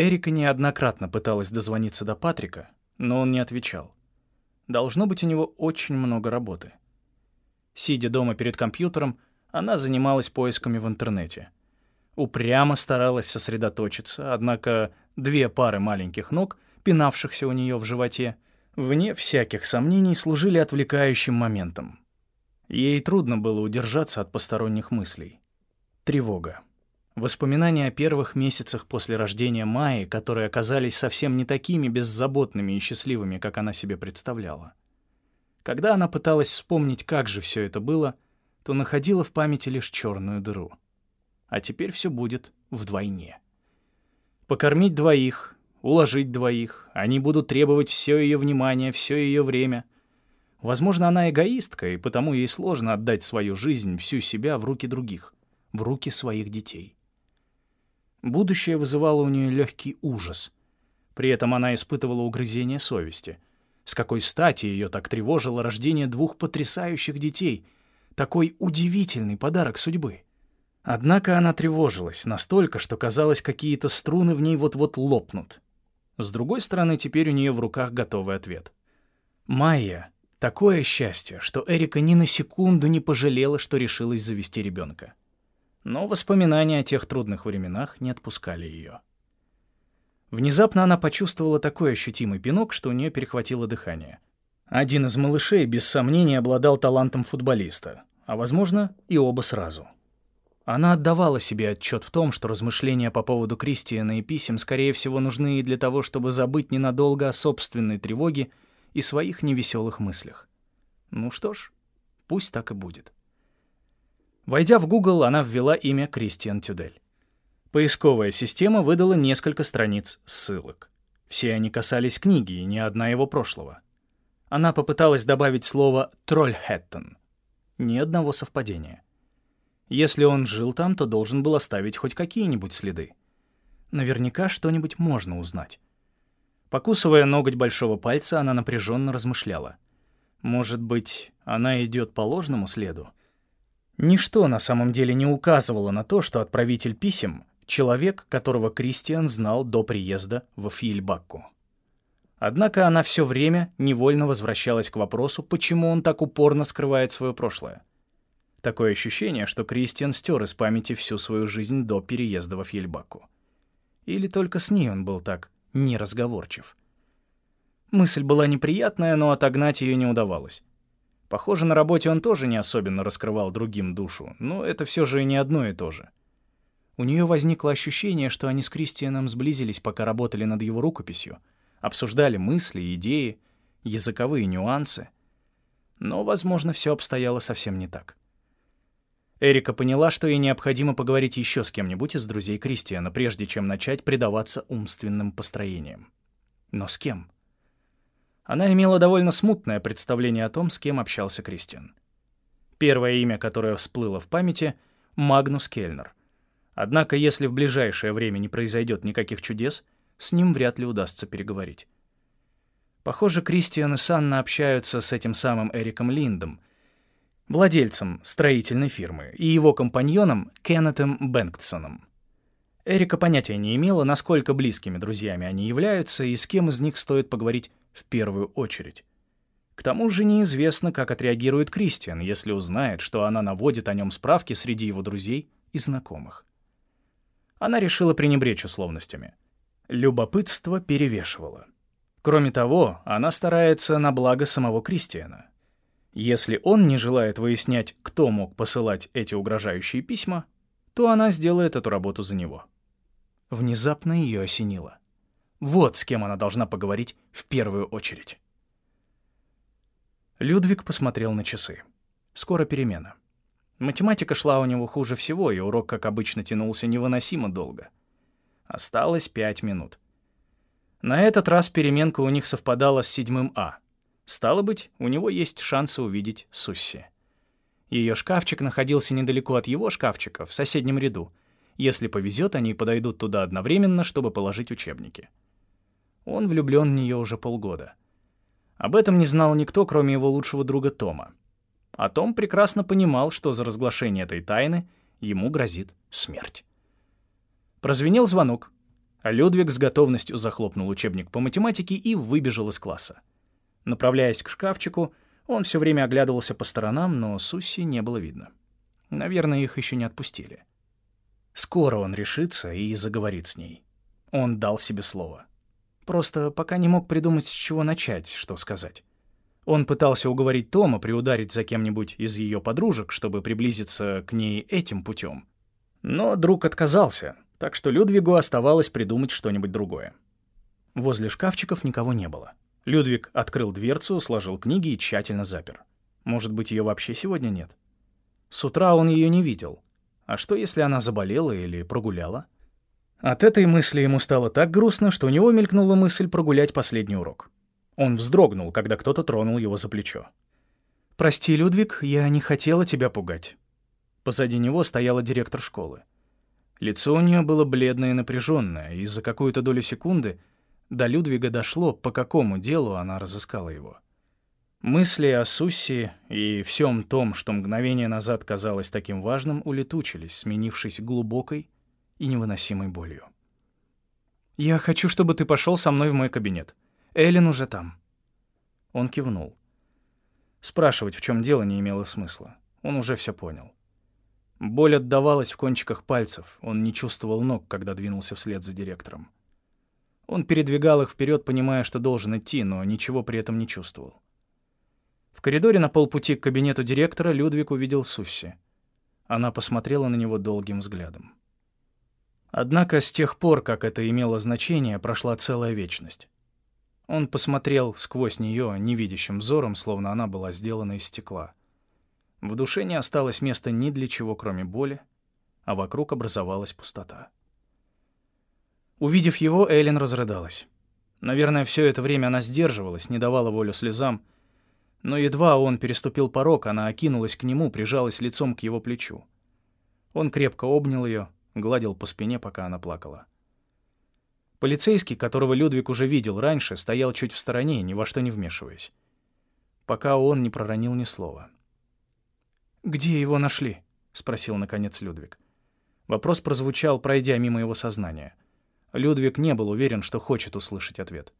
Эрика неоднократно пыталась дозвониться до Патрика, но он не отвечал. Должно быть, у него очень много работы. Сидя дома перед компьютером, она занималась поисками в интернете. Упрямо старалась сосредоточиться, однако две пары маленьких ног, пинавшихся у нее в животе, вне всяких сомнений служили отвлекающим моментом. Ей трудно было удержаться от посторонних мыслей. Тревога. Воспоминания о первых месяцах после рождения Майи, которые оказались совсем не такими беззаботными и счастливыми, как она себе представляла. Когда она пыталась вспомнить, как же все это было, то находила в памяти лишь черную дыру. А теперь все будет вдвойне. Покормить двоих, уложить двоих, они будут требовать все ее внимание, все ее время. Возможно, она эгоистка, и потому ей сложно отдать свою жизнь, всю себя в руки других, в руки своих детей. Будущее вызывало у нее легкий ужас. При этом она испытывала угрызение совести. С какой стати ее так тревожило рождение двух потрясающих детей? Такой удивительный подарок судьбы. Однако она тревожилась настолько, что казалось, какие-то струны в ней вот-вот лопнут. С другой стороны, теперь у нее в руках готовый ответ. Майя — такое счастье, что Эрика ни на секунду не пожалела, что решилась завести ребенка но воспоминания о тех трудных временах не отпускали ее. Внезапно она почувствовала такой ощутимый пинок, что у нее перехватило дыхание. Один из малышей, без сомнения, обладал талантом футболиста, а, возможно, и оба сразу. Она отдавала себе отчет в том, что размышления по поводу Кристиана и писем, скорее всего, нужны и для того, чтобы забыть ненадолго о собственной тревоге и своих невеселых мыслях. Ну что ж, пусть так и будет. Войдя в Google, она ввела имя Кристиан Тюдель. Поисковая система выдала несколько страниц ссылок. Все они касались книги, и ни одна его прошлого. Она попыталась добавить слово «Трольхэттон». Ни одного совпадения. Если он жил там, то должен был оставить хоть какие-нибудь следы. Наверняка что-нибудь можно узнать. Покусывая ноготь большого пальца, она напряженно размышляла. Может быть, она идет по ложному следу? Ничто на самом деле не указывало на то, что отправитель писем — человек, которого Кристиан знал до приезда в Фьельбакку. Однако она все время невольно возвращалась к вопросу, почему он так упорно скрывает свое прошлое. Такое ощущение, что Кристиан стер из памяти всю свою жизнь до переезда во Фьельбаку. Или только с ней он был так неразговорчив. Мысль была неприятная, но отогнать ее не удавалось. Похоже, на работе он тоже не особенно раскрывал другим душу, но это все же не одно и то же. У нее возникло ощущение, что они с Кристианом сблизились, пока работали над его рукописью, обсуждали мысли, идеи, языковые нюансы. Но, возможно, все обстояло совсем не так. Эрика поняла, что ей необходимо поговорить еще с кем-нибудь из друзей Кристиана, прежде чем начать предаваться умственным построениям. Но с кем? Она имела довольно смутное представление о том, с кем общался Кристиан. Первое имя, которое всплыло в памяти — Магнус Кельнер. Однако, если в ближайшее время не произойдет никаких чудес, с ним вряд ли удастся переговорить. Похоже, Кристиан и Санна общаются с этим самым Эриком Линдом, владельцем строительной фирмы, и его компаньоном Кеннетом Бэнктсоном. Эрика понятия не имела, насколько близкими друзьями они являются и с кем из них стоит поговорить в первую очередь. К тому же неизвестно, как отреагирует Кристиан, если узнает, что она наводит о нем справки среди его друзей и знакомых. Она решила пренебречь условностями. Любопытство перевешивало. Кроме того, она старается на благо самого Кристиана. Если он не желает выяснять, кто мог посылать эти угрожающие письма, то она сделает эту работу за него. Внезапно ее осенило. Вот с кем она должна поговорить в первую очередь. Людвиг посмотрел на часы. Скоро перемена. Математика шла у него хуже всего, и урок, как обычно, тянулся невыносимо долго. Осталось пять минут. На этот раз переменка у них совпадала с седьмым А. Стало быть, у него есть шансы увидеть Сусси. Ее шкафчик находился недалеко от его шкафчика, в соседнем ряду. Если повезет, они подойдут туда одновременно, чтобы положить учебники. Он влюблен в нее уже полгода. Об этом не знал никто, кроме его лучшего друга Тома. А Том прекрасно понимал, что за разглашение этой тайны ему грозит смерть. Прозвенел звонок. А Людвиг с готовностью захлопнул учебник по математике и выбежал из класса. Направляясь к шкафчику, он все время оглядывался по сторонам, но Сусси не было видно. Наверное, их еще не отпустили. Скоро он решится и заговорит с ней. Он дал себе слово. Просто пока не мог придумать, с чего начать, что сказать. Он пытался уговорить Тома приударить за кем-нибудь из ее подружек, чтобы приблизиться к ней этим путем. Но друг отказался, так что Людвигу оставалось придумать что-нибудь другое. Возле шкафчиков никого не было. Людвиг открыл дверцу, сложил книги и тщательно запер. Может быть, ее вообще сегодня нет? С утра он ее не видел. А что, если она заболела или прогуляла? От этой мысли ему стало так грустно, что у него мелькнула мысль прогулять последний урок. Он вздрогнул, когда кто-то тронул его за плечо. «Прости, Людвиг, я не хотела тебя пугать». Позади него стояла директор школы. Лицо у нее было бледное и напряженное, и за какую-то долю секунды до Людвига дошло, по какому делу она разыскала его. Мысли о Сусси и всем том, что мгновение назад казалось таким важным, улетучились, сменившись глубокой и невыносимой болью. «Я хочу, чтобы ты пошел со мной в мой кабинет. Эллен уже там». Он кивнул. Спрашивать, в чем дело, не имело смысла. Он уже все понял. Боль отдавалась в кончиках пальцев, он не чувствовал ног, когда двинулся вслед за директором. Он передвигал их вперед, понимая, что должен идти, но ничего при этом не чувствовал. В коридоре на полпути к кабинету директора Людвиг увидел Сусси. Она посмотрела на него долгим взглядом. Однако с тех пор, как это имело значение, прошла целая вечность. Он посмотрел сквозь нее невидящим взором, словно она была сделана из стекла. В душе не осталось места ни для чего, кроме боли, а вокруг образовалась пустота. Увидев его, Эллен разрыдалась. Наверное, все это время она сдерживалась, не давала волю слезам, но едва он переступил порог, она окинулась к нему, прижалась лицом к его плечу. Он крепко обнял ее, гладил по спине, пока она плакала. Полицейский, которого Людвиг уже видел раньше, стоял чуть в стороне, ни во что не вмешиваясь. Пока он не проронил ни слова. «Где его нашли?» — спросил, наконец, Людвиг. Вопрос прозвучал, пройдя мимо его сознания. Людвиг не был уверен, что хочет услышать ответ.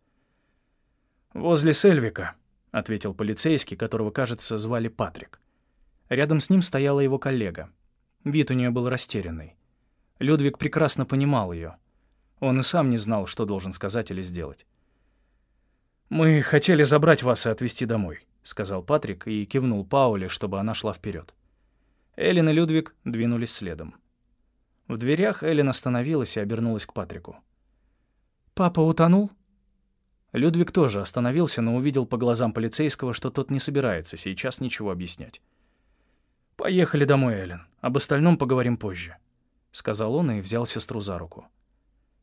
«Возле Сельвика», — ответил полицейский, которого, кажется, звали Патрик. Рядом с ним стояла его коллега. Вид у нее был растерянный. Людвиг прекрасно понимал ее — он и сам не знал, что должен сказать или сделать. «Мы хотели забрать вас и отвезти домой», — сказал Патрик и кивнул Пауле, чтобы она шла вперед. Эллен и Людвиг двинулись следом. В дверях Эллен остановилась и обернулась к Патрику. «Папа утонул?» Людвиг тоже остановился, но увидел по глазам полицейского, что тот не собирается сейчас ничего объяснять. «Поехали домой, Эллен. Об остальном поговорим позже», — сказал он и взял сестру за руку.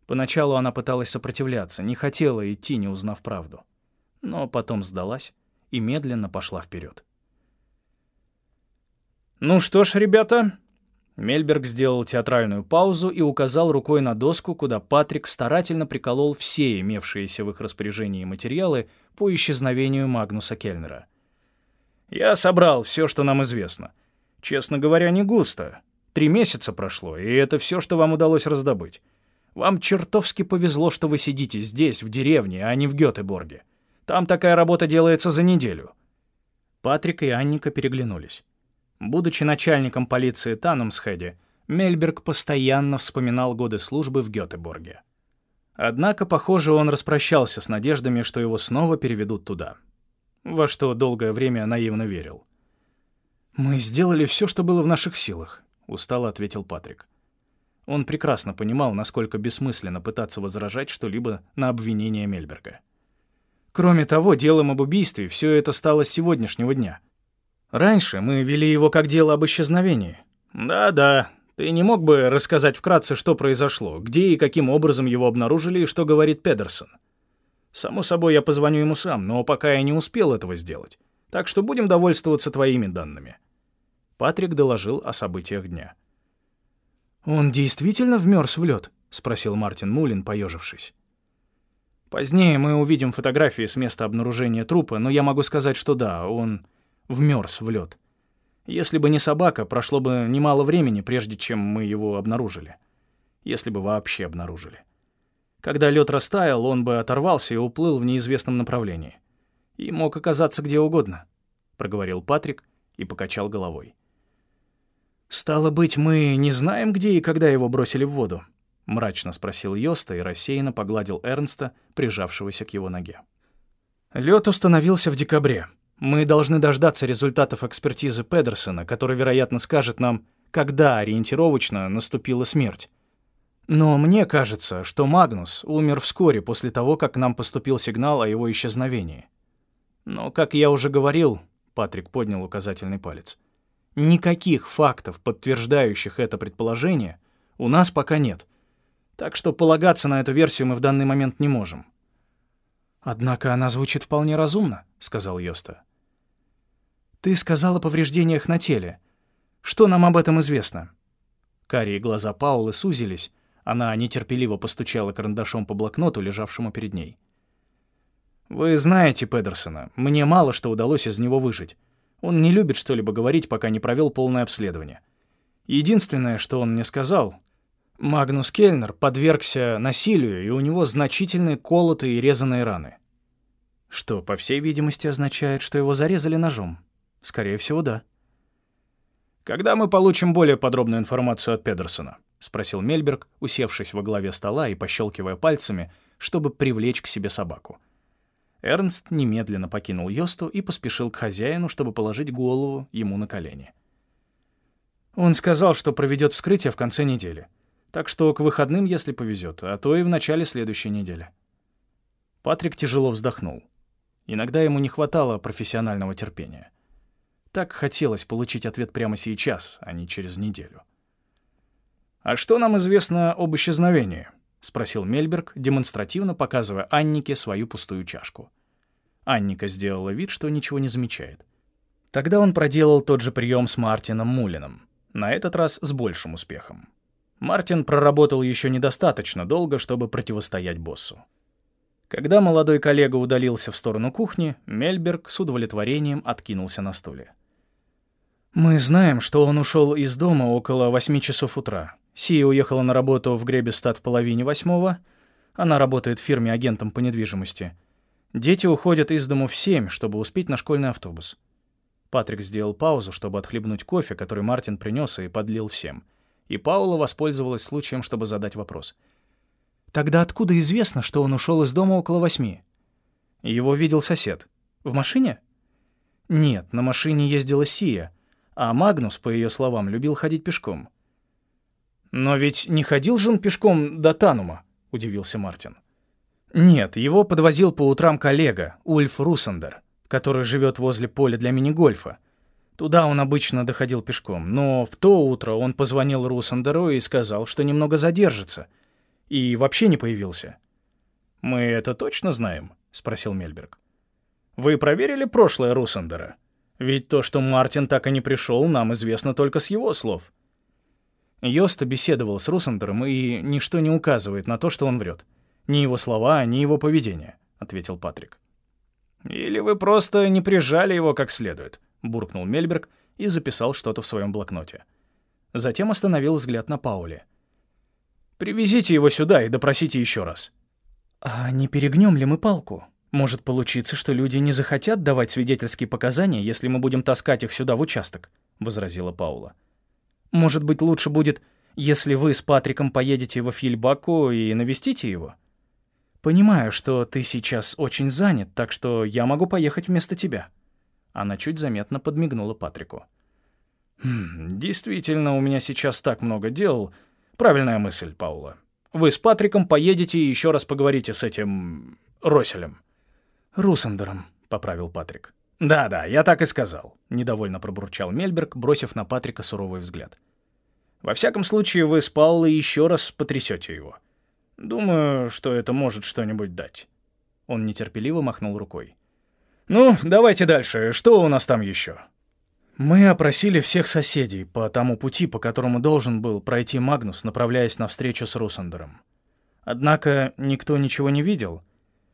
Поначалу она пыталась сопротивляться, не хотела идти, не узнав правду. Но потом сдалась и медленно пошла вперед. «Ну что ж, ребята...» Мельберг сделал театральную паузу и указал рукой на доску, куда Патрик старательно приколол все имевшиеся в их распоряжении материалы по исчезновению Магнуса Кельнера. «Я собрал все, что нам известно. Честно говоря, не густо. Три месяца прошло, и это все, что вам удалось раздобыть. Вам чертовски повезло, что вы сидите здесь, в деревне, а не в Гётеборге. Там такая работа делается за неделю». Патрик и Анника переглянулись. Будучи начальником полиции Танумсхеде, Мельберг постоянно вспоминал годы службы в Гётеборге. Однако, похоже, он распрощался с надеждами, что его снова переведут туда. Во что долгое время наивно верил. «Мы сделали все, что было в наших силах», — устало ответил Патрик. Он прекрасно понимал, насколько бессмысленно пытаться возражать что-либо на обвинение Мельберга. Кроме того, делом об убийстве все это стало с сегодняшнего дня. Раньше мы вели его как дело об исчезновении. Да-да, ты не мог бы рассказать вкратце, что произошло, где и каким образом его обнаружили и что говорит Педерсон? Само собой, я позвоню ему сам, но пока я не успел этого сделать. Так что будем довольствоваться твоими данными. Патрик доложил о событиях дня. «Он действительно вмерз в лед? спросил Мартин Мулин, поежившись. «Позднее мы увидим фотографии с места обнаружения трупа, но я могу сказать, что да, он вмерз в лед. Если бы не собака, прошло бы немало времени, прежде чем мы его обнаружили. Если бы вообще обнаружили. Когда лед растаял, он бы оторвался и уплыл в неизвестном направлении. И мог оказаться где угодно, — проговорил Патрик и покачал головой. «Стало быть, мы не знаем, где и когда его бросили в воду?» — мрачно спросил Йоста и рассеянно погладил Эрнста, прижавшегося к его ноге. Лед установился в декабре. Мы должны дождаться результатов экспертизы Педерсона, который, вероятно, скажет нам, когда ориентировочно наступила смерть. Но мне кажется, что Магнус умер вскоре после того, как к нам поступил сигнал о его исчезновении. Но, как я уже говорил, Патрик поднял указательный палец, никаких фактов, подтверждающих это предположение, у нас пока нет. Так что полагаться на эту версию мы в данный момент не можем. «Однако она звучит вполне разумно», — сказал Йоста. «Ты сказал о повреждениях на теле. Что нам об этом известно?» Карие глаза Паулы сузились, она нетерпеливо постучала карандашом по блокноту, лежавшему перед ней. «Вы знаете Педерсона. Мне мало что удалось из него выжить. Он не любит что-либо говорить, пока не провел полное обследование. Единственное, что он мне сказал, Магнус Кельнер подвергся насилию, и у него значительные колотые и резаные раны. Что, по всей видимости, означает, что его зарезали ножом. Скорее всего, да. Когда мы получим более подробную информацию от Педерсона? — спросил Мельберг, усевшись во главе стола и пощелкивая пальцами, чтобы привлечь к себе собаку. Эрнст немедленно покинул Йосту и поспешил к хозяину, чтобы положить голову ему на колени. Он сказал, что проведет вскрытие в конце недели. Так что к выходным, если повезет, а то и в начале следующей недели. Патрик тяжело вздохнул. Иногда ему не хватало профессионального терпения. Так хотелось получить ответ прямо сейчас, а не через неделю. «А что нам известно об исчезновении?» — спросил Мельберг, демонстративно показывая Аннике свою пустую чашку. Анника сделала вид, что ничего не замечает. Тогда он проделал тот же прием с Мартином Мулином, на этот раз с большим успехом. Мартин проработал еще недостаточно долго, чтобы противостоять боссу. Когда молодой коллега удалился в сторону кухни, Мельберг с удовлетворением откинулся на стуле. «Мы знаем, что он ушел из дома около восьми часов утра. Сия уехала на работу в Гребестад в половине восьмого. Она работает в фирме агентом по недвижимости. Дети уходят из дому в семь, чтобы успеть на школьный автобус. Патрик сделал паузу, чтобы отхлебнуть кофе, который Мартин принес и подлил всем. И Паула воспользовалась случаем, чтобы задать вопрос. «Тогда откуда известно, что он ушел из дома около восьми?» Его видел сосед. «В машине?» «Нет, на машине ездила Сия, а Магнус, по ее словам, любил ходить пешком». «Но ведь не ходил же он пешком до Танума?» — удивился Мартин. «Нет, его подвозил по утрам коллега, Ульф Русандер, который живет возле поля для мини-гольфа. Туда он обычно доходил пешком, но в то утро он позвонил Русандеру и сказал, что немного задержится, и вообще не появился». «Мы это точно знаем?» — спросил Мельберг. «Вы проверили прошлое Русандера? Ведь то, что Мартин так и не пришел, нам известно только с его слов». Йоста беседовал с Русандером, и ничто не указывает на то, что он врет. Ни его слова, ни его поведение, — ответил Патрик. «Или вы просто не прижали его как следует», — буркнул Мельберг и записал что-то в своем блокноте. Затем остановил взгляд на Пауле. «Привезите его сюда и допросите еще раз». «А не перегнем ли мы палку? Может получиться, что люди не захотят давать свидетельские показания, если мы будем таскать их сюда в участок», — возразила Паула. Может быть, лучше будет, если вы с Патриком поедете во Фильбаку и навестите его? Понимаю, что ты сейчас очень занят, так что я могу поехать вместо тебя». Она чуть заметно подмигнула Патрику. «Хм, «Действительно, у меня сейчас так много дел. Правильная мысль, Паула. Вы с Патриком поедете и еще раз поговорите с этим... Роселем». «Русандером», — поправил Патрик. «Да-да, я так и сказал», — недовольно пробурчал Мельберг, бросив на Патрика суровый взгляд. «Во всяком случае, вы с Паулой еще раз потрясете его. Думаю, что это может что-нибудь дать». Он нетерпеливо махнул рукой. «Ну, давайте дальше. Что у нас там еще?» Мы опросили всех соседей по тому пути, по которому должен был пройти Магнус, направляясь на встречу с Русандером. Однако никто ничего не видел.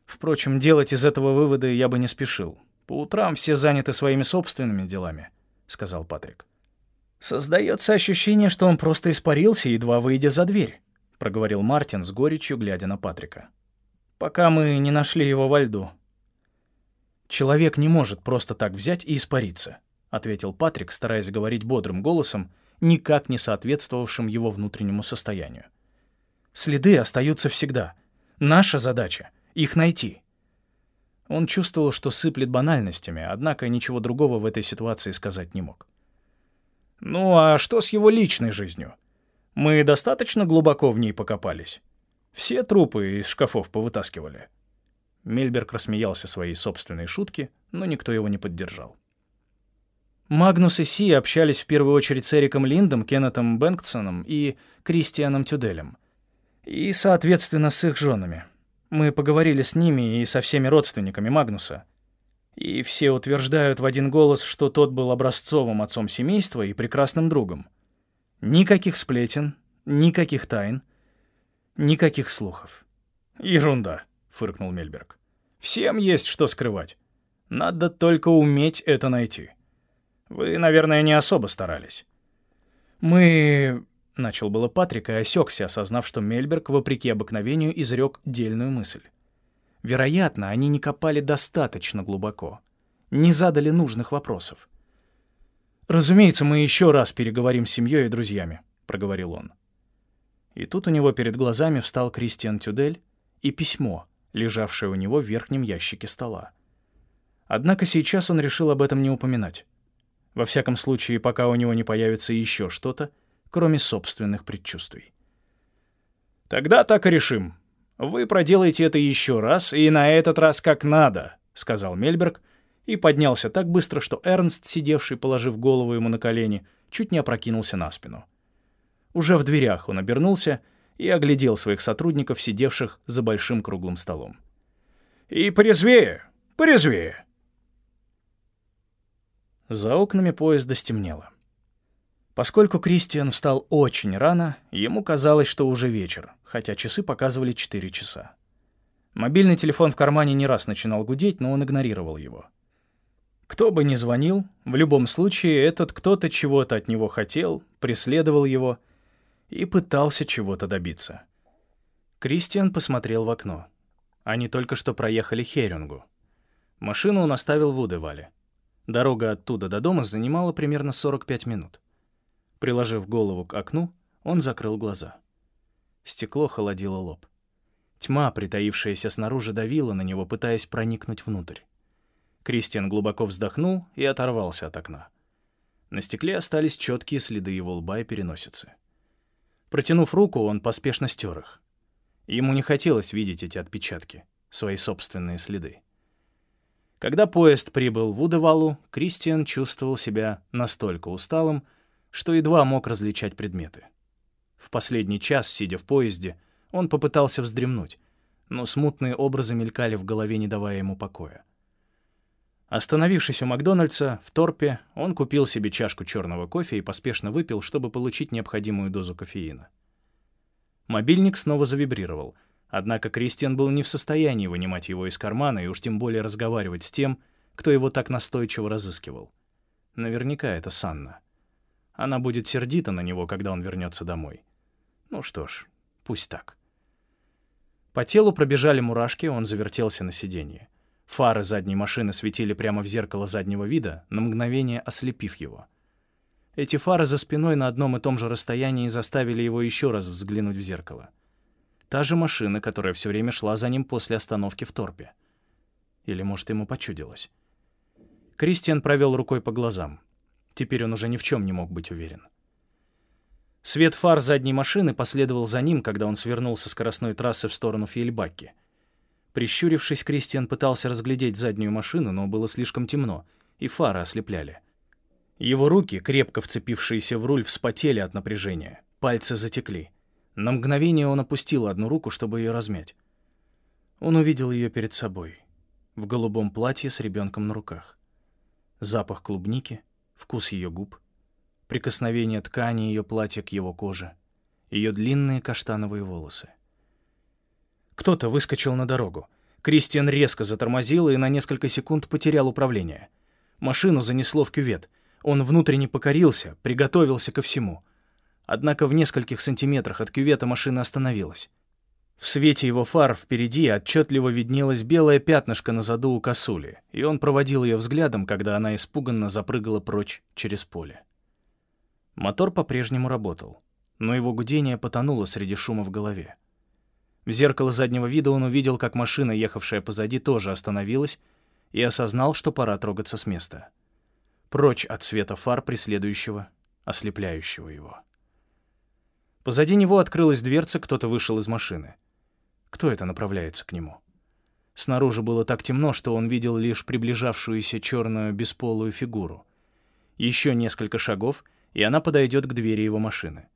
Впрочем, делать из этого выводы я бы не спешил. По утрам все заняты своими собственными делами», — сказал Патрик. «Создается ощущение, что он просто испарился, едва выйдя за дверь», —— проговорил Мартин с горечью, глядя на Патрика. «Пока мы не нашли его во льду». «Человек не может просто так взять и испариться», — ответил Патрик, стараясь говорить бодрым голосом, никак не соответствовавшим его внутреннему состоянию. «Следы остаются всегда. Наша задача — их найти». Он чувствовал, что сыплет банальностями, однако ничего другого в этой ситуации сказать не мог. «Ну а что с его личной жизнью? Мы достаточно глубоко в ней покопались. Все трупы из шкафов повытаскивали». Мельберг рассмеялся своей собственной шутке, но никто его не поддержал. Магнус и Си общались в первую очередь с Эриком Линдом, Кеннетом Бэнксоном и Кристианом Тюделем. И, соответственно, с их женами. Мы поговорили с ними и со всеми родственниками Магнуса. И все утверждают в один голос, что тот был образцовым отцом семейства и прекрасным другом. Никаких сплетен, никаких тайн, никаких слухов. «Ерунда», — фыркнул Мельберг. «Всем есть что скрывать. Надо только уметь это найти. Вы, наверное, не особо старались». «Мы — начал было Патрик и осекся, осознав, что Мельберг, вопреки обыкновению, изрек дельную мысль. Вероятно, они не копали достаточно глубоко, не задали нужных вопросов. «Разумеется, мы еще раз переговорим с семьей и друзьями», — проговорил он. И тут у него перед глазами встал Кристиан Тюдель и письмо, лежавшее у него в верхнем ящике стола. Однако сейчас он решил об этом не упоминать. Во всяком случае, пока у него не появится еще что-то, кроме собственных предчувствий. «Тогда так и решим. Вы проделаете это еще раз, и на этот раз как надо», — сказал Мельберг, и поднялся так быстро, что Эрнст, сидевший, положив голову ему на колени, чуть не опрокинулся на спину. Уже в дверях он обернулся и оглядел своих сотрудников, сидевших за большим круглым столом. «И порезвее, порезвее!» За окнами поезда стемнело. Поскольку Кристиан встал очень рано, ему казалось, что уже вечер, хотя часы показывали 4 часа. Мобильный телефон в кармане не раз начинал гудеть, но он игнорировал его. Кто бы ни звонил, в любом случае этот кто-то чего-то от него хотел, преследовал его и пытался чего-то добиться. Кристиан посмотрел в окно. Они только что проехали Херингу. Машину он оставил в Удевале. Дорога оттуда до дома занимала примерно 45 минут. Приложив голову к окну, он закрыл глаза. Стекло холодило лоб. Тьма, притаившаяся снаружи, давила на него, пытаясь проникнуть внутрь. Кристиан глубоко вздохнул и оторвался от окна. На стекле остались четкие следы его лба и переносицы. Протянув руку, он поспешно стер их. Ему не хотелось видеть эти отпечатки, свои собственные следы. Когда поезд прибыл в Удевалу, Кристиан чувствовал себя настолько усталым, что едва мог различать предметы. В последний час, сидя в поезде, он попытался вздремнуть, но смутные образы мелькали в голове, не давая ему покоя. Остановившись у Макдональдса, в Торпе, он купил себе чашку черного кофе и поспешно выпил, чтобы получить необходимую дозу кофеина. Мобильник снова завибрировал, однако Кристиан был не в состоянии вынимать его из кармана и уж тем более разговаривать с тем, кто его так настойчиво разыскивал. Наверняка это Санна. Она будет сердита на него, когда он вернется домой. Ну что ж, пусть так. По телу пробежали мурашки, он завертелся на сиденье. Фары задней машины светили прямо в зеркало заднего вида, на мгновение ослепив его. Эти фары за спиной на одном и том же расстоянии заставили его еще раз взглянуть в зеркало. Та же машина, которая все время шла за ним после остановки в торпе. Или, может, ему почудилось. Кристиан провел рукой по глазам. Теперь он уже ни в чем не мог быть уверен. Свет фар задней машины последовал за ним, когда он свернул со скоростной трассы в сторону Фейельбакки. Прищурившись, Кристиан пытался разглядеть заднюю машину, но было слишком темно, и фары ослепляли. Его руки, крепко вцепившиеся в руль, вспотели от напряжения. Пальцы затекли. На мгновение он опустил одну руку, чтобы ее размять. Он увидел ее перед собой, в голубом платье с ребенком на руках. Запах клубники — вкус ее губ, прикосновение ткани ее платья к его коже, ее длинные каштановые волосы. Кто-то выскочил на дорогу. Кристиан резко затормозил и на несколько секунд потерял управление. Машину занесло в кювет. Он внутренне покорился, приготовился ко всему. Однако в нескольких сантиметрах от кювета машина остановилась. В свете его фар впереди отчетливо виднелось белое пятнышко на заду у косули, и он проводил ее взглядом, когда она испуганно запрыгала прочь через поле. Мотор по-прежнему работал, но его гудение потонуло среди шума в голове. В зеркало заднего вида он увидел, как машина, ехавшая позади, тоже остановилась, и осознал, что пора трогаться с места. Прочь от света фар преследующего, ослепляющего его. Позади него открылась дверца, кто-то вышел из машины. Кто это направляется к нему? Снаружи было так темно, что он видел лишь приближавшуюся черную бесполую фигуру. Еще несколько шагов, и она подойдет к двери его машины.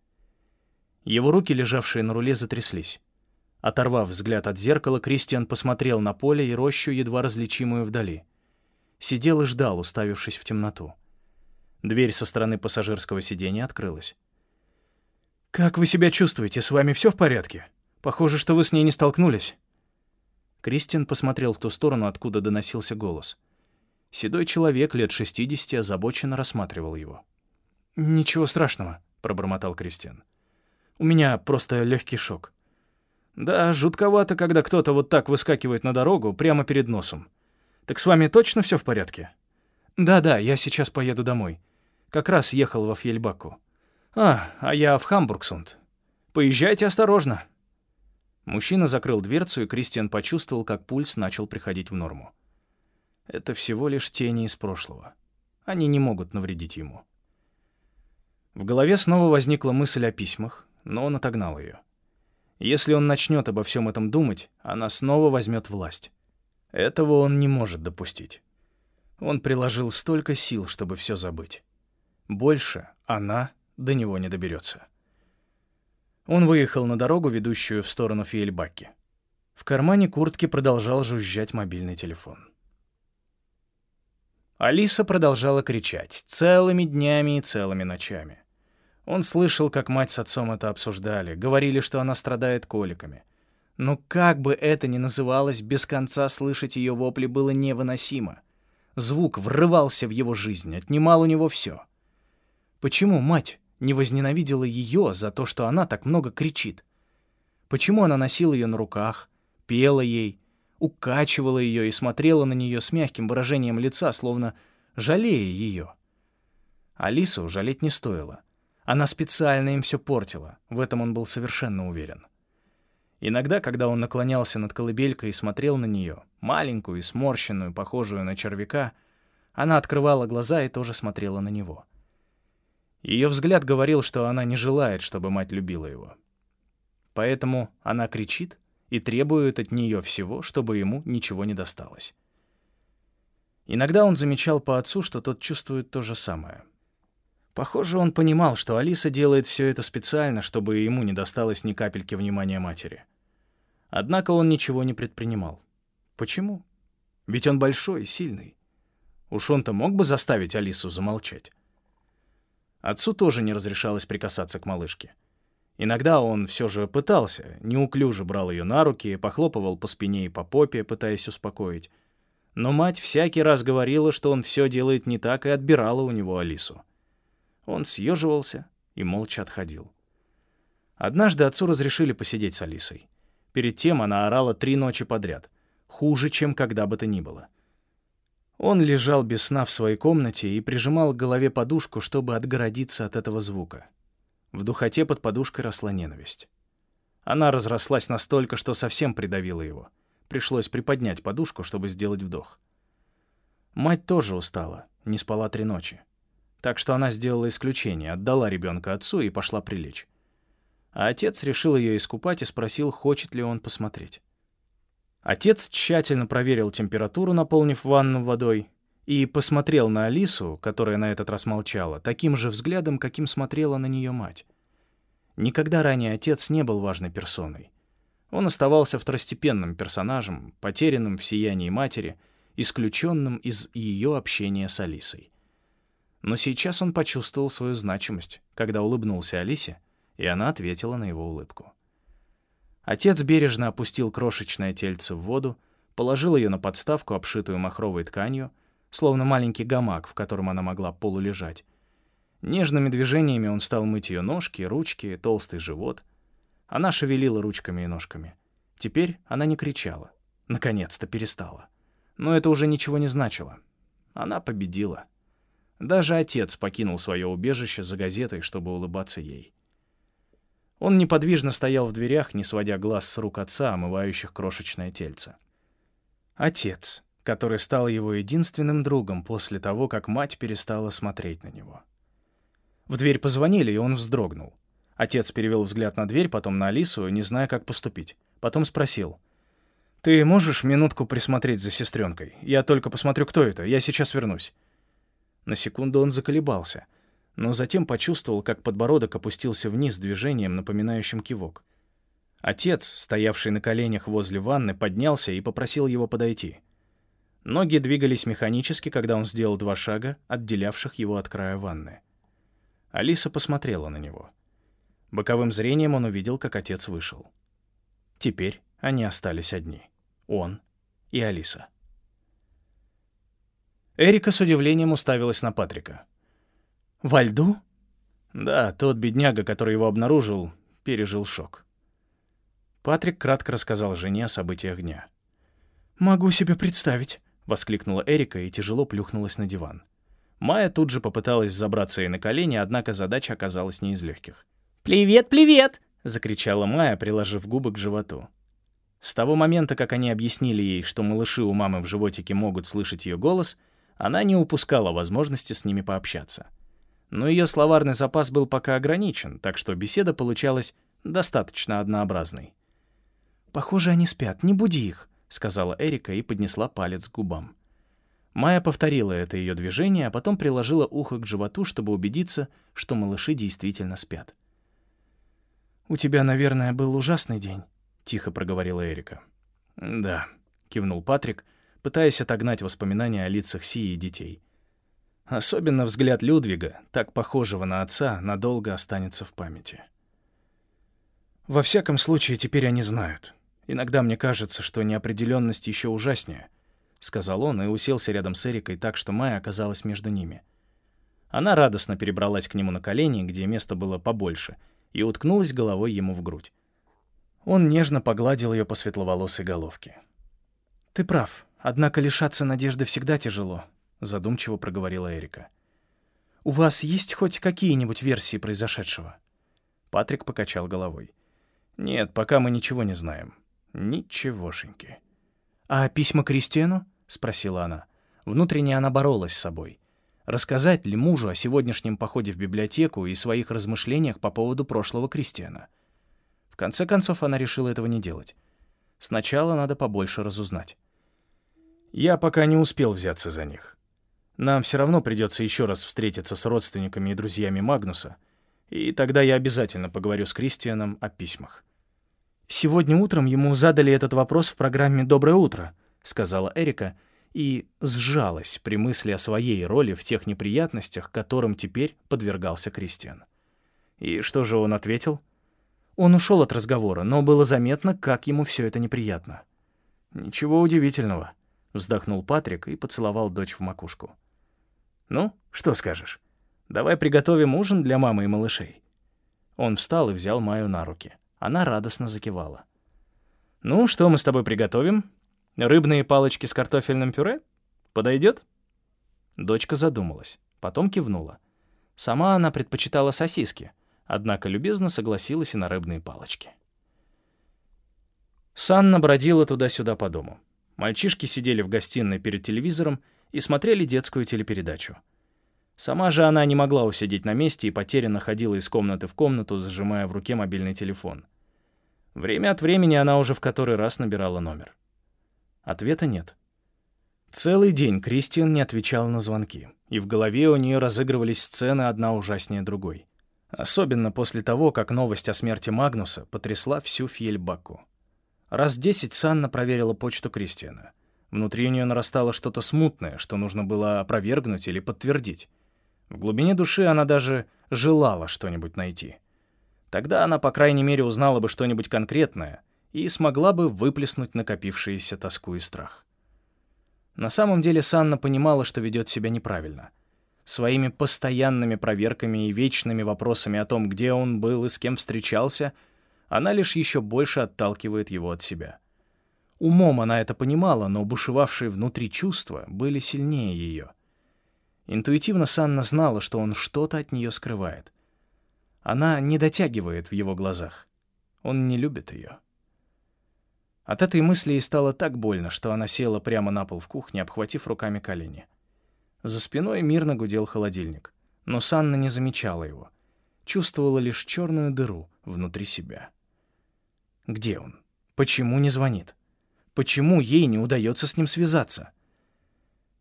Его руки, лежавшие на руле, затряслись. Оторвав взгляд от зеркала, Кристиан посмотрел на поле и рощу, едва различимую вдали. Сидел и ждал, уставившись в темноту. Дверь со стороны пассажирского сиденья открылась. «Как вы себя чувствуете? С вами все в порядке? Похоже, что вы с ней не столкнулись». Кристиан посмотрел в ту сторону, откуда доносился голос. Седой человек лет 60 озабоченно рассматривал его. «Ничего страшного», — пробормотал Кристиан. «У меня просто легкий шок». «Да, жутковато, когда кто-то вот так выскакивает на дорогу прямо перед носом. Так с вами точно все в порядке?» «Да-да, я сейчас поеду домой. Как раз ехал во Фьельбаку. «А, а я в Хамбургсунд. Поезжайте осторожно». Мужчина закрыл дверцу, и Кристиан почувствовал, как пульс начал приходить в норму. Это всего лишь тени из прошлого. Они не могут навредить ему. В голове снова возникла мысль о письмах, но он отогнал ее. Если он начнет обо всем этом думать, она снова возьмет власть. Этого он не может допустить. Он приложил столько сил, чтобы все забыть. Больше она до него не доберется. Он выехал на дорогу, ведущую в сторону Фиельбаки. В кармане куртки продолжал жужжать мобильный телефон. Алиса продолжала кричать целыми днями и целыми ночами. Он слышал, как мать с отцом это обсуждали, говорили, что она страдает коликами. Но как бы это ни называлось, без конца слышать ее вопли было невыносимо. Звук врывался в его жизнь, отнимал у него все. Почему мать не возненавидела ее за то, что она так много кричит? Почему она носила ее на руках, пела ей, укачивала ее и смотрела на нее с мягким выражением лица, словно жалея ее? Алису жалеть не стоило. Она специально им все портила, в этом он был совершенно уверен. Иногда, когда он наклонялся над колыбелькой и смотрел на нее, маленькую и сморщенную, похожую на червяка, она открывала глаза и тоже смотрела на него — ее взгляд говорил, что она не желает, чтобы мать любила его. Поэтому она кричит и требует от нее всего, чтобы ему ничего не досталось. Иногда он замечал по отцу, что тот чувствует то же самое. Похоже, он понимал, что Алиса делает все это специально, чтобы ему не досталось ни капельки внимания матери. Однако он ничего не предпринимал. Почему? Ведь он большой и сильный. Уж он-то мог бы заставить Алису замолчать. Отцу тоже не разрешалось прикасаться к малышке. Иногда он все же пытался, неуклюже брал ее на руки, похлопывал по спине и по попе, пытаясь успокоить. Но мать всякий раз говорила, что он все делает не так, и отбирала у него Алису. Он съеживался и молча отходил. Однажды отцу разрешили посидеть с Алисой. Перед тем она орала три ночи подряд. Хуже, чем когда бы то ни было. Он лежал без сна в своей комнате и прижимал к голове подушку, чтобы отгородиться от этого звука. В духоте под подушкой росла ненависть. Она разрослась настолько, что совсем придавила его. Пришлось приподнять подушку, чтобы сделать вдох. Мать тоже устала, не спала три ночи. Так что она сделала исключение, отдала ребенка отцу и пошла прилечь. А отец решил ее искупать и спросил, хочет ли он посмотреть. Отец тщательно проверил температуру, наполнив ванну водой, и посмотрел на Алису, которая на этот раз молчала, таким же взглядом, каким смотрела на нее мать. Никогда ранее отец не был важной персоной. Он оставался второстепенным персонажем, потерянным в сиянии матери, исключенным из ее общения с Алисой. Но сейчас он почувствовал свою значимость, когда улыбнулся Алисе, и она ответила на его улыбку. Отец бережно опустил крошечное тельце в воду, положил ее на подставку, обшитую махровой тканью, словно маленький гамак, в котором она могла полулежать, Нежными движениями он стал мыть ее ножки, ручки, толстый живот. Она шевелила ручками и ножками. Теперь она не кричала. Наконец-то перестала. Но это уже ничего не значило. Она победила. Даже отец покинул свое убежище за газетой, чтобы улыбаться ей. Он неподвижно стоял в дверях, не сводя глаз с рук отца, омывающих крошечное тельце. Отец, который стал его единственным другом после того, как мать перестала смотреть на него. В дверь позвонили, и он вздрогнул. Отец перевел взгляд на дверь, потом на Алису, не зная, как поступить. Потом спросил. «Ты можешь минутку присмотреть за сестренкой? Я только посмотрю, кто это. Я сейчас вернусь». На секунду он заколебался, но затем почувствовал, как подбородок опустился вниз движением, напоминающим кивок. Отец, стоявший на коленях возле ванны, поднялся и попросил его подойти. Ноги двигались механически, когда он сделал два шага, отделявших его от края ванны. Алиса посмотрела на него. Боковым зрением он увидел, как отец вышел. Теперь они остались одни. Он и Алиса. Эрика с удивлением уставилась на Патрика. «Во льду?» Да, тот бедняга, который его обнаружил, пережил шок. Патрик кратко рассказал жене о событиях дня. «Могу себе представить», — воскликнула Эрика и тяжело плюхнулась на диван. Майя тут же попыталась забраться ей на колени, однако задача оказалась не из легких. «Привет, привет!» — закричала Майя, приложив губы к животу. С того момента, как они объяснили ей, что малыши у мамы в животике могут слышать ее голос, она не упускала возможности с ними пообщаться. Но ее словарный запас был пока ограничен, так что беседа получалась достаточно однообразной. «Похоже, они спят, не буди их», — сказала Эрика и поднесла палец к губам. Майя повторила это ее движение, а потом приложила ухо к животу, чтобы убедиться, что малыши действительно спят. «У тебя, наверное, был ужасный день», — тихо проговорила Эрика. «Да», — кивнул Патрик, пытаясь отогнать воспоминания о лицах Сии и детей. Особенно взгляд Людвига, так похожего на отца, надолго останется в памяти. Во всяком случае, теперь они знают. Иногда мне кажется, что неопределенность еще ужаснее —— сказал он и уселся рядом с Эрикой так, что Майя оказалась между ними. Она радостно перебралась к нему на колени, где место было побольше, и уткнулась головой ему в грудь. Он нежно погладил ее по светловолосой головке. «Ты прав, однако лишаться надежды всегда тяжело», — задумчиво проговорила Эрика. «У вас есть хоть какие-нибудь версии произошедшего?» Патрик покачал головой. «Нет, пока мы ничего не знаем. Ничегошеньки». «А письма Кристиану?» — спросила она. Внутренне она боролась с собой. Рассказать ли мужу о сегодняшнем походе в библиотеку и своих размышлениях по поводу прошлого Кристиана? В конце концов, она решила этого не делать. Сначала надо побольше разузнать. Я пока не успел взяться за них. Нам все равно придется еще раз встретиться с родственниками и друзьями Магнуса, и тогда я обязательно поговорю с Кристианом о письмах. «Сегодня утром ему задали этот вопрос в программе «Доброе утро», — сказала Эрика, и сжалась при мысли о своей роли в тех неприятностях, которым теперь подвергался Кристиан. И что же он ответил? Он ушел от разговора, но было заметно, как ему все это неприятно. «Ничего удивительного», — вздохнул Патрик и поцеловал дочь в макушку. «Ну, что скажешь? Давай приготовим ужин для мамы и малышей». Он встал и взял Маю на руки. Она радостно закивала. «Ну, что мы с тобой приготовим? Рыбные палочки с картофельным пюре? Подойдет?» Дочка задумалась, потом кивнула. Сама она предпочитала сосиски, однако любезно согласилась и на рыбные палочки. Санна бродила туда-сюда по дому. Мальчишки сидели в гостиной перед телевизором и смотрели детскую телепередачу. Сама же она не могла усидеть на месте и потерянно ходила из комнаты в комнату, зажимая в руке мобильный телефон. Время от времени она уже в который раз набирала номер. Ответа нет. Целый день Кристиан не отвечал на звонки, и в голове у нее разыгрывались сцены одна ужаснее другой. Особенно после того, как новость о смерти Магнуса потрясла всю Фьельбаку. Раз десять Санна проверила почту Кристиана. Внутри у нее нарастало что-то смутное, что нужно было опровергнуть или подтвердить. В глубине души она даже желала что-нибудь найти. Тогда она, по крайней мере, узнала бы что-нибудь конкретное и смогла бы выплеснуть накопившиеся тоску и страх. На самом деле Санна понимала, что ведет себя неправильно. своими постоянными проверками и вечными вопросами о том, где он был и с кем встречался, она лишь еще больше отталкивает его от себя. Умом она это понимала, но бушевавшие внутри чувства были сильнее ее. Интуитивно Санна знала, что он что-то от нее скрывает. Она не дотягивает в его глазах. Он не любит ее. От этой мысли ей стало так больно, что она села прямо на пол в кухне, обхватив руками колени. За спиной мирно гудел холодильник, но Санна не замечала его. Чувствовала лишь черную дыру внутри себя. Где он? Почему не звонит? Почему ей не удается с ним связаться?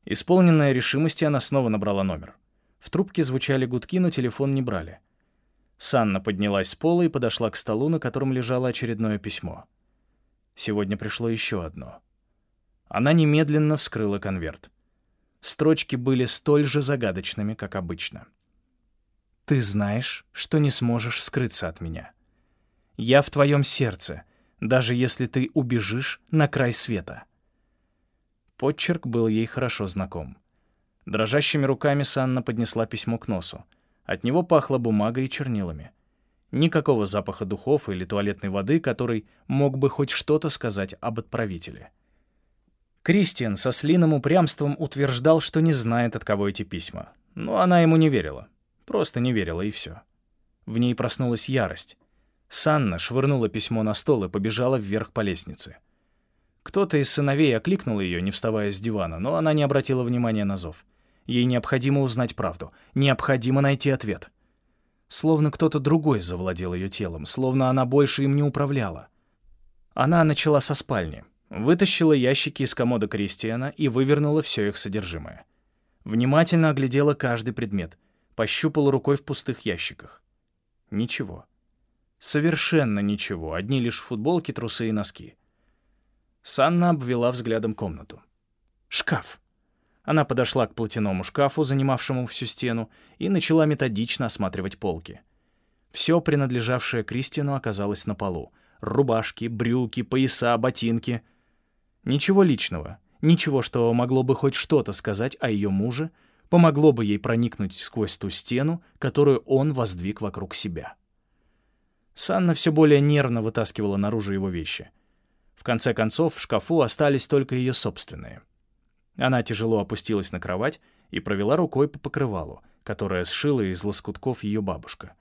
Исполненная решимости, она снова набрала номер. В трубке звучали гудки, но телефон не брали. Санна поднялась с пола и подошла к столу, на котором лежало очередное письмо. Сегодня пришло еще одно. Она немедленно вскрыла конверт. Строчки были столь же загадочными, как обычно. «Ты знаешь, что не сможешь скрыться от меня. Я в твоем сердце, даже если ты убежишь на край света». Подчерк был ей хорошо знаком. Дрожащими руками Санна поднесла письмо к носу. От него пахло бумагой и чернилами. Никакого запаха духов или туалетной воды, который мог бы хоть что-то сказать об отправителе. Кристиан со слиным упрямством утверждал, что не знает, от кого эти письма. Но она ему не верила. Просто не верила, и все. В ней проснулась ярость. Санна швырнула письмо на стол и побежала вверх по лестнице. Кто-то из сыновей окликнул ее, не вставая с дивана, но она не обратила внимания на зов. Ей необходимо узнать правду. Необходимо найти ответ. Словно кто-то другой завладел ее телом, словно она больше им не управляла. Она начала со спальни, вытащила ящики из комода Кристиана и вывернула все их содержимое. Внимательно оглядела каждый предмет, пощупала рукой в пустых ящиках. Ничего. Совершенно ничего, одни лишь футболки, трусы и носки. Санна обвела взглядом комнату. Шкаф. Она подошла к платяному шкафу, занимавшему всю стену, и начала методично осматривать полки. Все, принадлежавшее Кристину, оказалось на полу. Рубашки, брюки, пояса, ботинки. Ничего личного, ничего, что могло бы хоть что-то сказать о ее муже, помогло бы ей проникнуть сквозь ту стену, которую он воздвиг вокруг себя. Санна все более нервно вытаскивала наружу его вещи. В конце концов, в шкафу остались только ее собственные — она тяжело опустилась на кровать и провела рукой по покрывалу, которое сшила из лоскутков ее бабушка.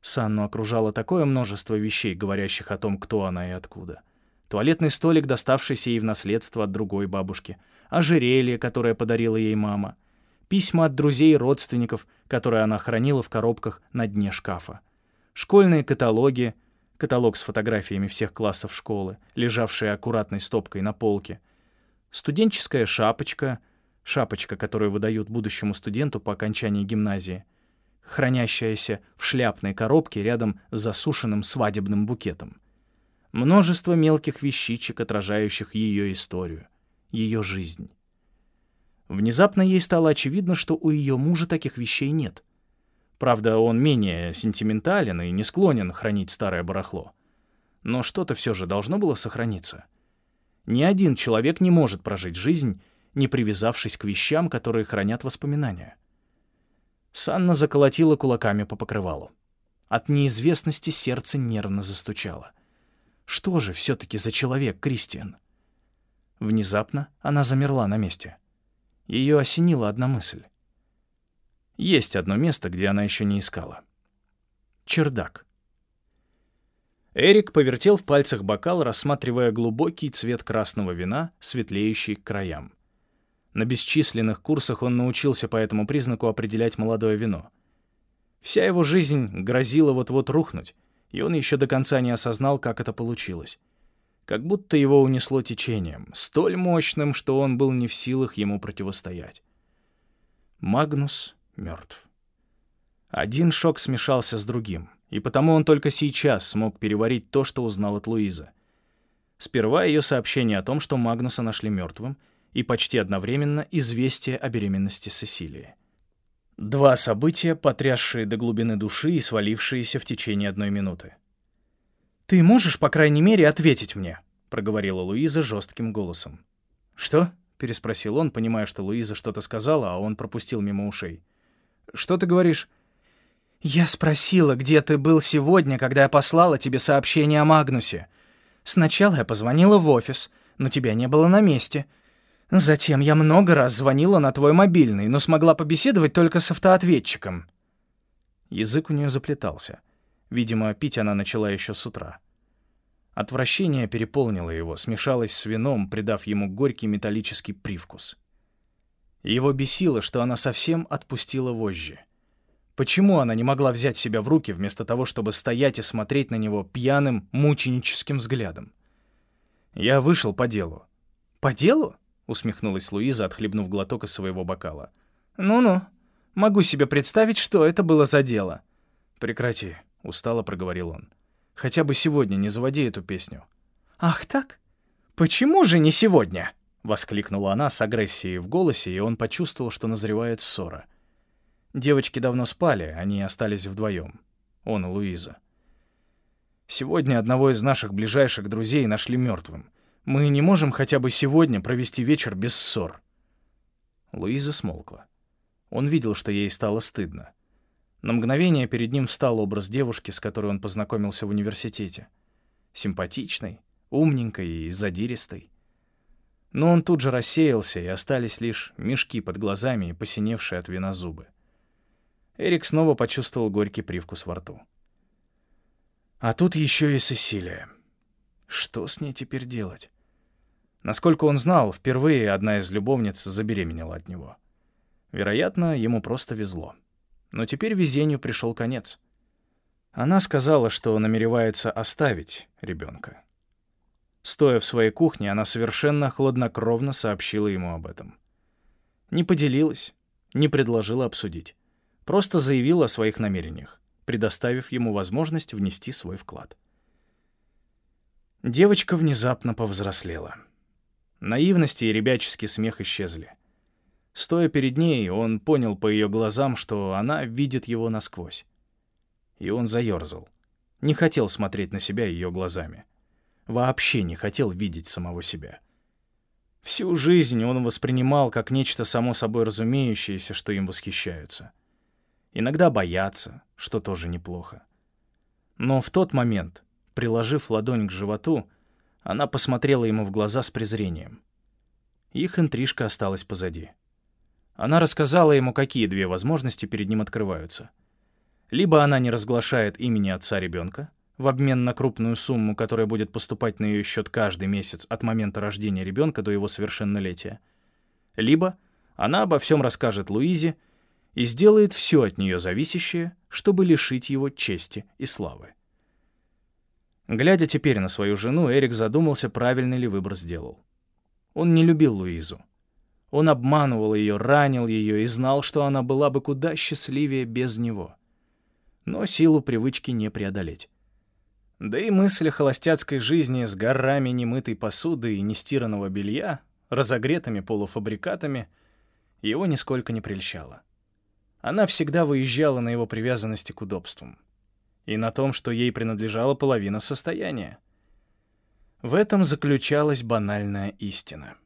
Санну окружало такое множество вещей, говорящих о том, кто она и откуда. Туалетный столик, доставшийся ей в наследство от другой бабушки, ожерелье, которое подарила ей мама, письма от друзей и родственников, которые она хранила в коробках на дне шкафа, школьные каталоги, каталог с фотографиями всех классов школы, лежавшие аккуратной стопкой на полке — студенческая шапочка, шапочка, которую выдают будущему студенту по окончании гимназии, хранящаяся в шляпной коробке рядом с засушенным свадебным букетом. Множество мелких вещичек, отражающих ее историю, ее жизнь. Внезапно ей стало очевидно, что у ее мужа таких вещей нет. Правда, он менее сентиментален и не склонен хранить старое барахло. Но что-то все же должно было сохраниться — ни один человек не может прожить жизнь, не привязавшись к вещам, которые хранят воспоминания. Санна заколотила кулаками по покрывалу. От неизвестности сердце нервно застучало. Что же все-таки за человек Кристиан? Внезапно она замерла на месте. Ее осенила одна мысль. Есть одно место, где она еще не искала. Чердак. Эрик повертел в пальцах бокал, рассматривая глубокий цвет красного вина, светлеющий к краям. На бесчисленных курсах он научился по этому признаку определять молодое вино. Вся его жизнь грозила вот-вот рухнуть, и он еще до конца не осознал, как это получилось. Как будто его унесло течением, столь мощным, что он был не в силах ему противостоять. Магнус мертв. Один шок смешался с другим и потому он только сейчас смог переварить то, что узнал от Луизы. Сперва ее сообщение о том, что Магнуса нашли мертвым, и почти одновременно известие о беременности Сесилии. Два события, потрясшие до глубины души и свалившиеся в течение одной минуты. «Ты можешь, по крайней мере, ответить мне?» — проговорила Луиза жестким голосом. «Что?» — переспросил он, понимая, что Луиза что-то сказала, а он пропустил мимо ушей. Что ты говоришь?» «Я спросила, где ты был сегодня, когда я послала тебе сообщение о Магнусе. Сначала я позвонила в офис, но тебя не было на месте. Затем я много раз звонила на твой мобильный, но смогла побеседовать только с автоответчиком». Язык у нее заплетался. Видимо, пить она начала еще с утра. Отвращение переполнило его, смешалось с вином, придав ему горький металлический привкус. Его бесило, что она совсем отпустила вожжи. Почему она не могла взять себя в руки, вместо того, чтобы стоять и смотреть на него пьяным, мученическим взглядом? Я вышел по делу. «По делу?» — усмехнулась Луиза, отхлебнув глоток из своего бокала. «Ну-ну, могу себе представить, что это было за дело». «Прекрати», — устало проговорил он. «Хотя бы сегодня не заводи эту песню». «Ах так? Почему же не сегодня?» — воскликнула она с агрессией в голосе, и он почувствовал, что назревает ссора. Девочки давно спали, они остались вдвоем. Он и Луиза. Сегодня одного из наших ближайших друзей нашли мертвым. Мы не можем хотя бы сегодня провести вечер без ссор. Луиза смолкла. Он видел, что ей стало стыдно. На мгновение перед ним встал образ девушки, с которой он познакомился в университете. Симпатичной, умненькой и задиристой. Но он тут же рассеялся, и остались лишь мешки под глазами и посиневшие от вина зубы. Эрик снова почувствовал горький привкус во рту. А тут еще и Сесилия. Что с ней теперь делать? Насколько он знал, впервые одна из любовниц забеременела от него. Вероятно, ему просто везло. Но теперь везению пришел конец. Она сказала, что намеревается оставить ребенка. Стоя в своей кухне, она совершенно хладнокровно сообщила ему об этом. Не поделилась, не предложила обсудить просто заявил о своих намерениях, предоставив ему возможность внести свой вклад. Девочка внезапно повзрослела. Наивности и ребяческий смех исчезли. Стоя перед ней, он понял по ее глазам, что она видит его насквозь. И он заерзал. Не хотел смотреть на себя ее глазами. Вообще не хотел видеть самого себя. Всю жизнь он воспринимал как нечто само собой разумеющееся, что им восхищаются — Иногда боятся, что тоже неплохо. Но в тот момент, приложив ладонь к животу, она посмотрела ему в глаза с презрением. Их интрижка осталась позади. Она рассказала ему, какие две возможности перед ним открываются. Либо она не разглашает имени отца ребенка в обмен на крупную сумму, которая будет поступать на ее счет каждый месяц от момента рождения ребенка до его совершеннолетия. Либо она обо всем расскажет Луизе и сделает все от нее зависящее, чтобы лишить его чести и славы. Глядя теперь на свою жену, Эрик задумался, правильный ли выбор сделал. Он не любил Луизу. Он обманывал ее, ранил ее и знал, что она была бы куда счастливее без него. Но силу привычки не преодолеть. Да и мысль о холостяцкой жизни с горами немытой посуды и нестиранного белья, разогретыми полуфабрикатами, его нисколько не прельщала она всегда выезжала на его привязанности к удобствам и на том, что ей принадлежала половина состояния. В этом заключалась банальная истина.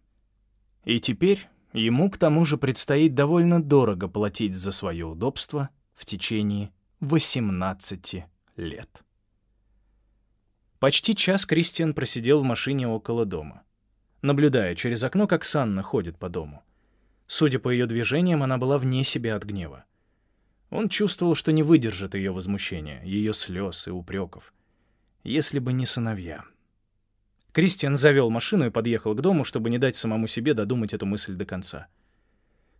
И теперь ему к тому же предстоит довольно дорого платить за свое удобство в течение 18 лет. Почти час Кристиан просидел в машине около дома, наблюдая через окно, как Санна ходит по дому. Судя по ее движениям, она была вне себя от гнева. Он чувствовал, что не выдержит ее возмущения, ее слез и упреков. Если бы не сыновья. Кристиан завел машину и подъехал к дому, чтобы не дать самому себе додумать эту мысль до конца.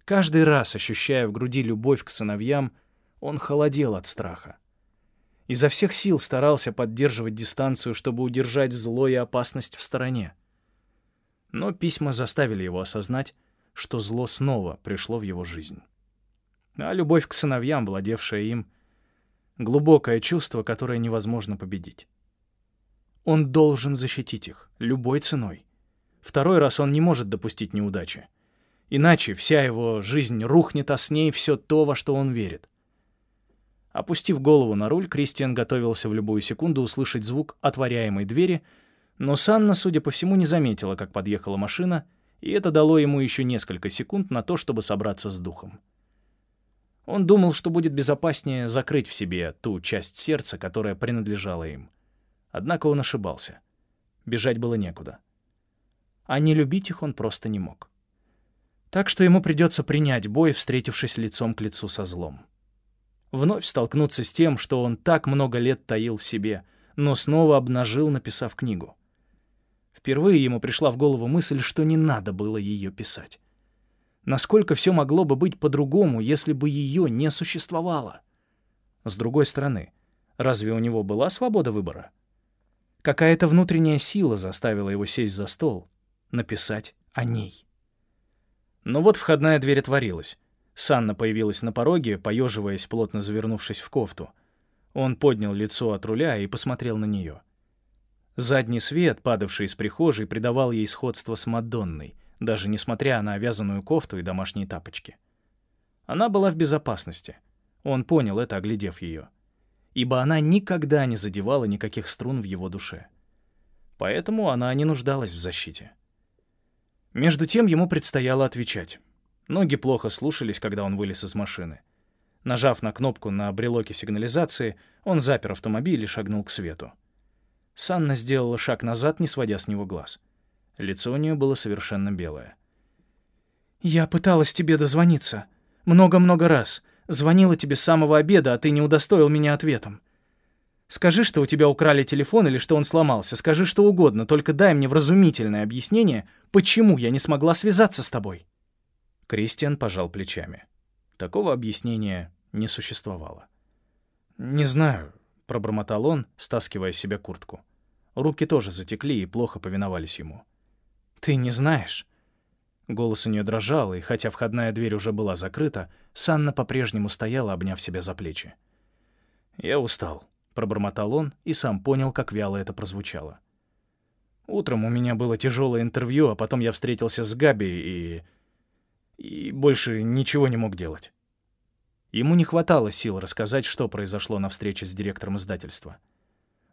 Каждый раз, ощущая в груди любовь к сыновьям, он холодел от страха. Изо всех сил старался поддерживать дистанцию, чтобы удержать зло и опасность в стороне. Но письма заставили его осознать, что зло снова пришло в его жизнь а любовь к сыновьям, владевшая им, глубокое чувство, которое невозможно победить. Он должен защитить их любой ценой. Второй раз он не может допустить неудачи. Иначе вся его жизнь рухнет, а с ней все то, во что он верит. Опустив голову на руль, Кристиан готовился в любую секунду услышать звук отворяемой двери, но Санна, судя по всему, не заметила, как подъехала машина, и это дало ему еще несколько секунд на то, чтобы собраться с духом. Он думал, что будет безопаснее закрыть в себе ту часть сердца, которая принадлежала им. Однако он ошибался. Бежать было некуда. А не любить их он просто не мог. Так что ему придется принять бой, встретившись лицом к лицу со злом. Вновь столкнуться с тем, что он так много лет таил в себе, но снова обнажил, написав книгу. Впервые ему пришла в голову мысль, что не надо было ее писать. Насколько все могло бы быть по-другому, если бы ее не существовало? С другой стороны, разве у него была свобода выбора? Какая-то внутренняя сила заставила его сесть за стол, написать о ней. Но вот входная дверь отворилась. Санна появилась на пороге, поеживаясь, плотно завернувшись в кофту. Он поднял лицо от руля и посмотрел на нее. Задний свет, падавший из прихожей, придавал ей сходство с Мадонной — даже несмотря на вязаную кофту и домашние тапочки. Она была в безопасности. Он понял это, оглядев ее. Ибо она никогда не задевала никаких струн в его душе. Поэтому она не нуждалась в защите. Между тем ему предстояло отвечать. Ноги плохо слушались, когда он вылез из машины. Нажав на кнопку на брелоке сигнализации, он запер автомобиль и шагнул к свету. Санна сделала шаг назад, не сводя с него глаз. Лицо у нее было совершенно белое. «Я пыталась тебе дозвониться. Много-много раз. Звонила тебе с самого обеда, а ты не удостоил меня ответом. Скажи, что у тебя украли телефон или что он сломался. Скажи что угодно, только дай мне вразумительное объяснение, почему я не смогла связаться с тобой». Кристиан пожал плечами. Такого объяснения не существовало. «Не знаю», — пробормотал он, стаскивая с себя куртку. Руки тоже затекли и плохо повиновались ему. «Ты не знаешь?» Голос у нее дрожал, и хотя входная дверь уже была закрыта, Санна по-прежнему стояла, обняв себя за плечи. «Я устал», — пробормотал он и сам понял, как вяло это прозвучало. «Утром у меня было тяжелое интервью, а потом я встретился с Габи и... и больше ничего не мог делать». Ему не хватало сил рассказать, что произошло на встрече с директором издательства.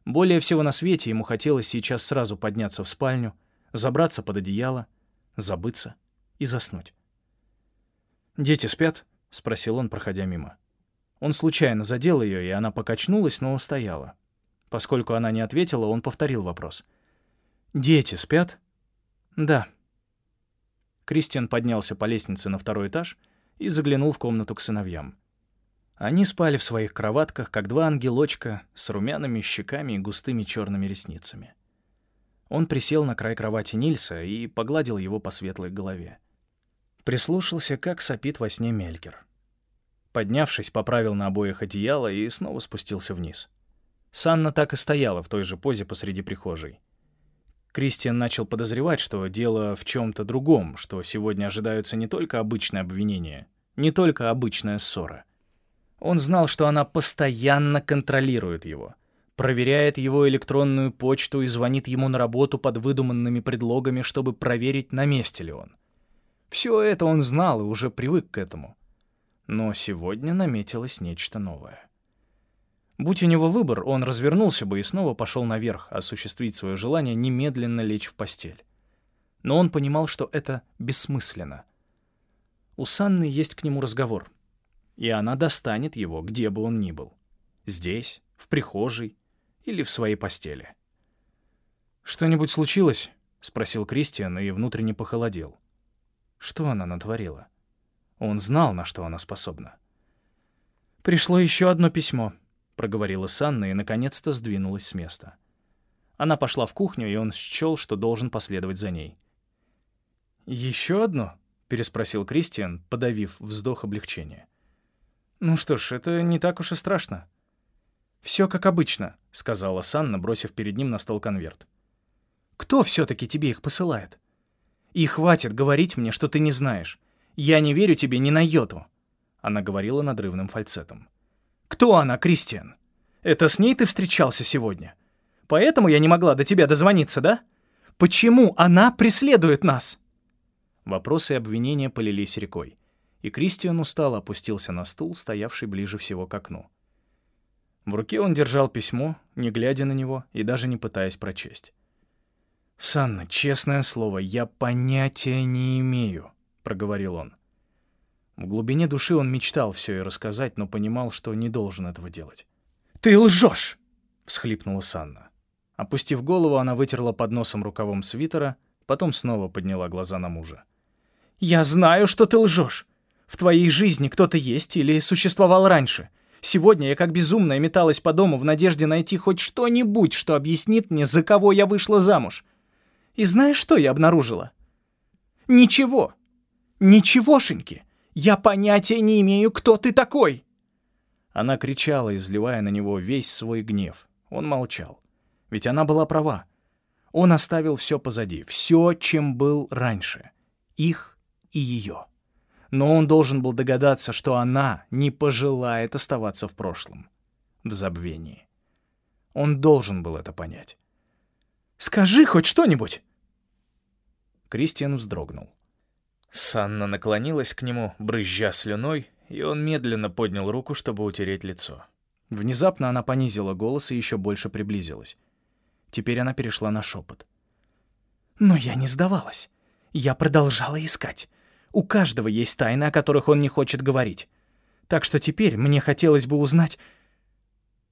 Более всего на свете ему хотелось сейчас сразу подняться в спальню, забраться под одеяло, забыться и заснуть. «Дети спят?» — спросил он, проходя мимо. Он случайно задел ее, и она покачнулась, но устояла. Поскольку она не ответила, он повторил вопрос. «Дети спят?» «Да». Кристиан поднялся по лестнице на второй этаж и заглянул в комнату к сыновьям. Они спали в своих кроватках, как два ангелочка с румяными щеками и густыми черными ресницами. Он присел на край кровати Нильса и погладил его по светлой голове. Прислушался, как сопит во сне Мелькер. Поднявшись, поправил на обоих одеяло и снова спустился вниз. Санна так и стояла в той же позе посреди прихожей. Кристиан начал подозревать, что дело в чем то другом, что сегодня ожидаются не только обычные обвинения, не только обычная ссора. Он знал, что она постоянно контролирует его — проверяет его электронную почту и звонит ему на работу под выдуманными предлогами, чтобы проверить, на месте ли он. Все это он знал и уже привык к этому. Но сегодня наметилось нечто новое. Будь у него выбор, он развернулся бы и снова пошел наверх, осуществить свое желание немедленно лечь в постель. Но он понимал, что это бессмысленно. У Санны есть к нему разговор, и она достанет его, где бы он ни был. Здесь, в прихожей, или в своей постели. «Что-нибудь случилось?» — спросил Кристиан и внутренне похолодел. Что она натворила? Он знал, на что она способна. «Пришло еще одно письмо», — проговорила Санна и, наконец-то, сдвинулась с места. Она пошла в кухню, и он счел, что должен последовать за ней. «Еще одно?» — переспросил Кристиан, подавив вздох облегчения. «Ну что ж, это не так уж и страшно. «Все как обычно», — сказала Санна, бросив перед ним на стол конверт. «Кто все-таки тебе их посылает? И хватит говорить мне, что ты не знаешь. Я не верю тебе ни на йоту», — она говорила надрывным фальцетом. «Кто она, Кристиан? Это с ней ты встречался сегодня? Поэтому я не могла до тебя дозвониться, да? Почему она преследует нас?» Вопросы и обвинения полились рекой, и Кристиан устало опустился на стул, стоявший ближе всего к окну. В руке он держал письмо, не глядя на него и даже не пытаясь прочесть. «Санна, честное слово, я понятия не имею», — проговорил он. В глубине души он мечтал все и рассказать, но понимал, что не должен этого делать. «Ты лжешь!» — всхлипнула Санна. Опустив голову, она вытерла под носом рукавом свитера, потом снова подняла глаза на мужа. «Я знаю, что ты лжешь. В твоей жизни кто-то есть или существовал раньше. Сегодня я как безумная металась по дому в надежде найти хоть что-нибудь, что объяснит мне, за кого я вышла замуж. И знаешь, что я обнаружила? Ничего. Ничегошеньки. Я понятия не имею, кто ты такой. Она кричала, изливая на него весь свой гнев. Он молчал. Ведь она была права. Он оставил все позади, все, чем был раньше. Их и ее но он должен был догадаться, что она не пожелает оставаться в прошлом, в забвении. Он должен был это понять. «Скажи хоть что-нибудь!» Кристиан вздрогнул. Санна наклонилась к нему, брызжа слюной, и он медленно поднял руку, чтобы утереть лицо. Внезапно она понизила голос и еще больше приблизилась. Теперь она перешла на шепот. «Но я не сдавалась. Я продолжала искать. У каждого есть тайны, о которых он не хочет говорить. Так что теперь мне хотелось бы узнать...»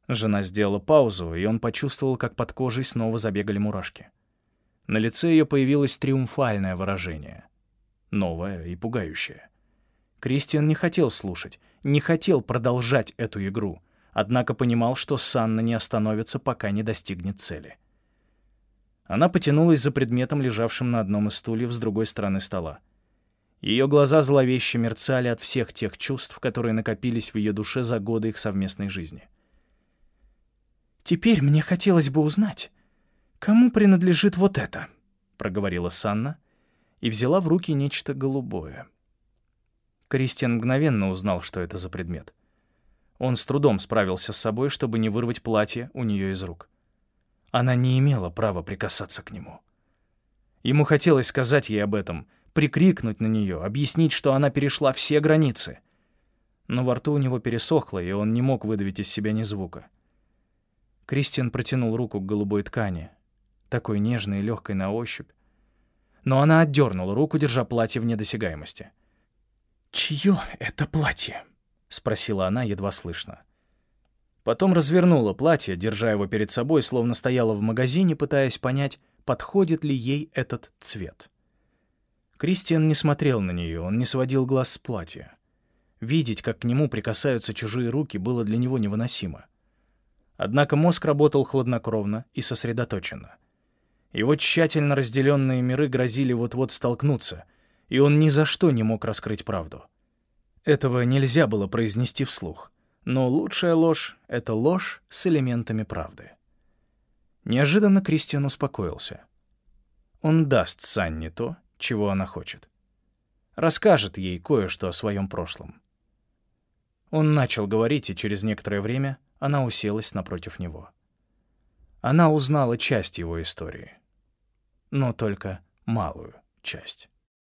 Жена сделала паузу, и он почувствовал, как под кожей снова забегали мурашки. На лице ее появилось триумфальное выражение. Новое и пугающее. Кристиан не хотел слушать, не хотел продолжать эту игру, однако понимал, что Санна не остановится, пока не достигнет цели. Она потянулась за предметом, лежавшим на одном из стульев с другой стороны стола. Ее глаза зловеще мерцали от всех тех чувств, которые накопились в ее душе за годы их совместной жизни. «Теперь мне хотелось бы узнать, кому принадлежит вот это?» — проговорила Санна и взяла в руки нечто голубое. Кристиан мгновенно узнал, что это за предмет. Он с трудом справился с собой, чтобы не вырвать платье у нее из рук. Она не имела права прикасаться к нему. Ему хотелось сказать ей об этом, прикрикнуть на нее, объяснить, что она перешла все границы. Но во рту у него пересохло, и он не мог выдавить из себя ни звука. Кристиан протянул руку к голубой ткани, такой нежной и легкой на ощупь. Но она отдернула руку, держа платье в недосягаемости. «Чье это платье?» — спросила она едва слышно. Потом развернула платье, держа его перед собой, словно стояла в магазине, пытаясь понять, подходит ли ей этот цвет. Кристиан не смотрел на нее, он не сводил глаз с платья. Видеть, как к нему прикасаются чужие руки, было для него невыносимо. Однако мозг работал хладнокровно и сосредоточенно. Его тщательно разделенные миры грозили вот-вот столкнуться, и он ни за что не мог раскрыть правду. Этого нельзя было произнести вслух, но лучшая ложь — это ложь с элементами правды. Неожиданно Кристиан успокоился. Он даст Санне то, чего она хочет. Расскажет ей кое-что о своем прошлом. Он начал говорить, и через некоторое время она уселась напротив него. Она узнала часть его истории, но только малую часть.